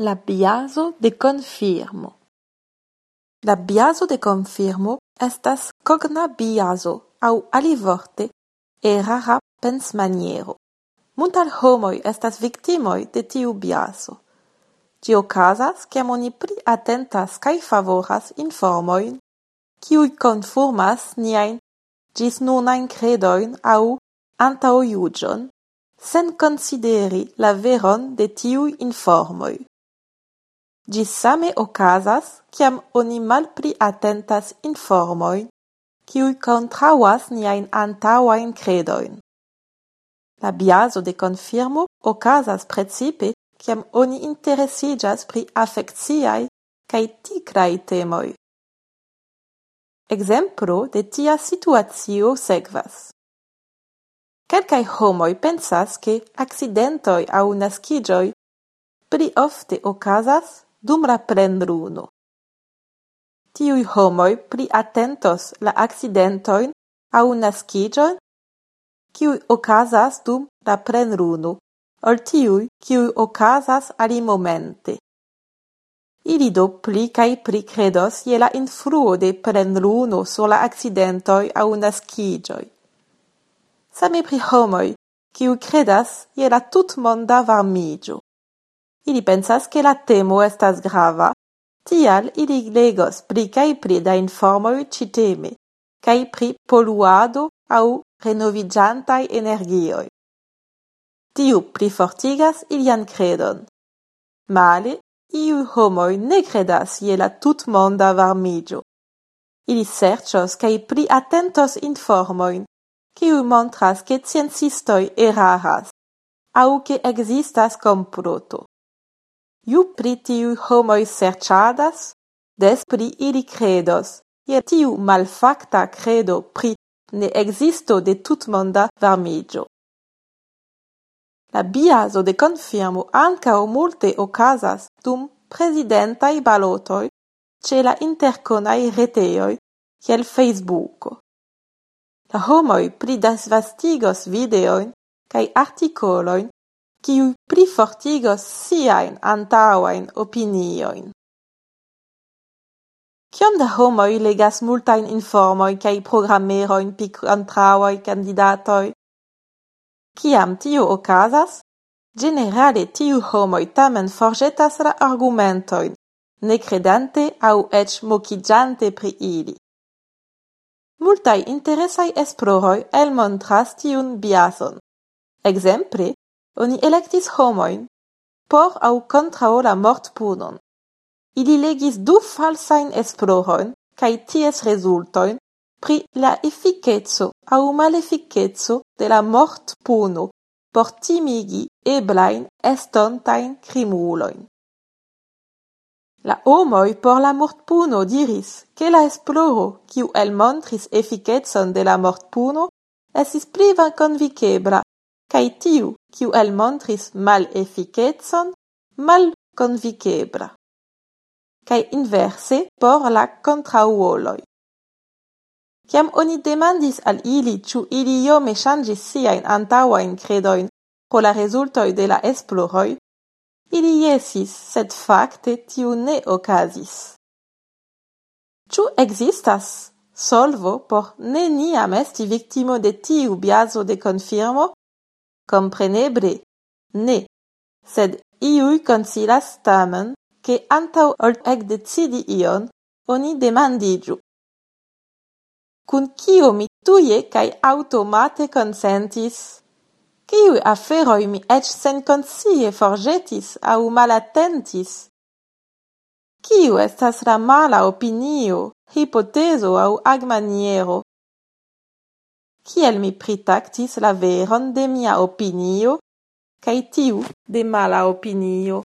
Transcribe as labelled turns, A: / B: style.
A: La biaso de confirmo. La biaso de confirmo estas cogna biaso au alivorte, erara pensmaniero. Muntal homoi estas victimoi de tiu biaso. Ĝi casas che oni pri atentas cae favoras informoin kiuj conformas niain gis nunain credoin au antaŭjuĝon, sen consideri la veron de tiu informoi. Ĝi same okazas, kiam oni malpli atentas informojn, kiuj kontraŭas niajn antaŭajn kredojn. La biazo de konfirmo okazas precipe kiam oni interesiĝas pri afekciaj kaj tigraj temoj. Ekzemplo de tia situacio sekvas. Kelkaj homoj pensas ke akcidentoj aŭ naskiĝoj pli ofte okazas dum la plenluno. homoi pli atentos la accidentoin au naskiĝojn, kiui ocasas dum la plenluno, ol tiuj, kiuj okazas alimomente. Ili do pli cae pli credos je la influo de plenluno sur la accidentoi au naskiĝoj. Same pri homoi, kiu credas je la tutmonda varmigio. Ili pensas che la temo estas grava, tial ili legos pli cae pli da informoi citeme, cae pri poluado au renovigiantai energioi. Tiu plifortigas ilian credon. Male, iu homoi ne credas je la tutmonda varmigio. Ili sercios cae pli atentos informoin, ciu montras che ciencistoi eraras au ke existas komploto. Ju pri tiu homoi serciadas, des pri ili credos, je tiu malfacta credo pri ne existo de tutmonda varmigio. La biaso de confirmo anca o multe ocasas dum presidentai balotoi ce la interconai reteoi ciel Facebooko. La homoi pridas vastigos videoin cae articoloin kiuj plifortigos siajn antaŭajn opiniojn. Kiom da homoj legas multajn informojn kaj programerojn pri antraŭaj kandidatoj? Kiam tio okazas, generale tiu homoj tamen forĵetas la argumentojn, ne credante aŭ eĉ mokiĝante pri ili. Multaj interesaj esploroj elmontras tiun biason. Exemple, oni electis homoin por aŭ kontraŭ la mortpunon. Ili legis du falsain esplorojn cae ties resultoin pri la efficetso au maleficetso de la mortpuno por timigi eblain estontain crimuloin. La homoi por la mortpuno diris, che la esploro, kiu elmontris efficetson de la mortpuno, puno pli vankonvikebla cae tiu, ciu elmontris mal efficetson, mal convicebra. Cae inverse por la contrauoloi. Ciam oni demandis al ili ciu ili iome changis siain antauain credoin pro la resultoi de la esploroi, ili jesis, sed facte tiu ne ocasis. Ciu existas solvo por neniam esti victimo de tiu biaso de confirmo Kompreneble ne, sed iui consilas tamen, che antau ol ekdecidi ion, oni demandigiu. kun cio mi tuie cae automate consentis? Kiuj aferoi mi ec sen consie forgetis au malatentis? Ciu estas la mala opinio, hipoteso au agmaniero, kiel mi pritaktis la veron de mia opinio kaj tiu de mala opinio.